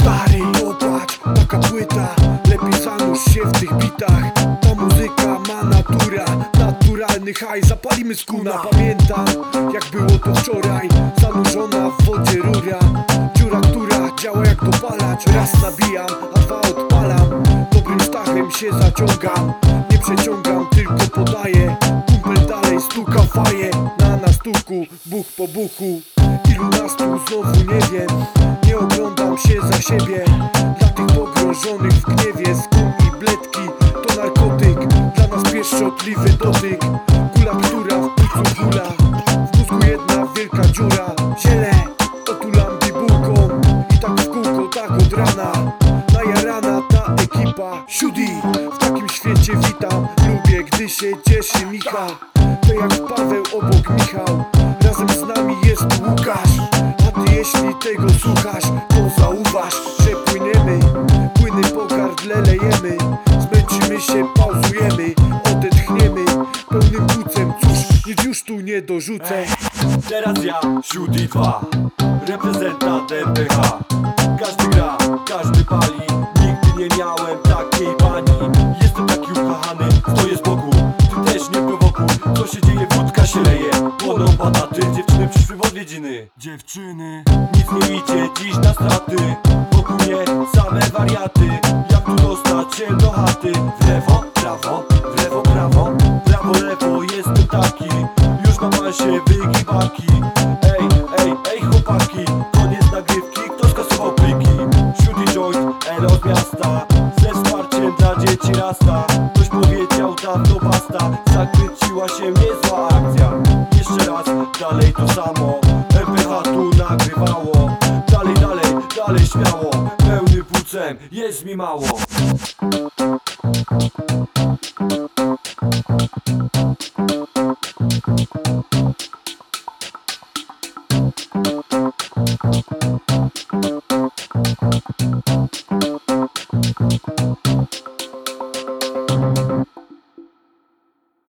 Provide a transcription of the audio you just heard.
Stary, popatrz, taka płyta Lepiej zanurz się w tych bitach. Ta muzyka ma natura Naturalny haj, zapalimy skuna. Pamiętam, jak było to wczoraj Zanurzona w wodzie rura Dziura, która działa jak dopalacz. Raz nabijam, a dwa odpalam. Dobrym stachem się zaciągam. Nie przeciągam, tylko podaję. Kumpel dalej stuka faję Buch po buchu Ilu nastu znowu nie wiem Nie oglądam się za siebie Dla tych pogrążonych w gniewie. Skum i bledki to narkotyk Dla nas pieszczotliwy dotyk. Kula, która w płucu hula W mózgu jedna wielka dziura. Ziele otulam bibułką I tak w kółko, tak od rana. Najarana ta ekipa. Siudi, w takim świecie witam. Lubię, gdy się cieszy Michał. To jak Paweł obok Michał jest Łukasz. A ty jeśli tego słuchasz To zauważ, że płyniemy. Płyny po gardle lejemy Zmęczymy się, pauzujemy Odetchniemy. Pełnym płucem Cóż, nic już tu nie dorzucę. Teraz ja, Siudi 2 Reprezentant MPH Każdy gra, co się dzieje, wódka się leje. Płoną bataty, dziewczyny przyszły w odwiedziny. Dziewczyny, nic nie widzicie, dziś na straty. Wokół mnie same wariaty. Jak tu dostać się do chaty? W lewo, prawo, w lewo, prawo. Prawo, lewo, jestem taki. Już na się wygibaki Ej, ej, ej chłopaki. Koniec nagrywki, kto skasował pliki Siódmy joint, Elo z miasta. Ze wsparciem dla dzieci rasta odbyła się niezła akcja. Jeszcze raz, dalej to samo. MPH tu nagrywało. Dalej, dalej, dalej śmiało. Pełny płucem, jest mi mało.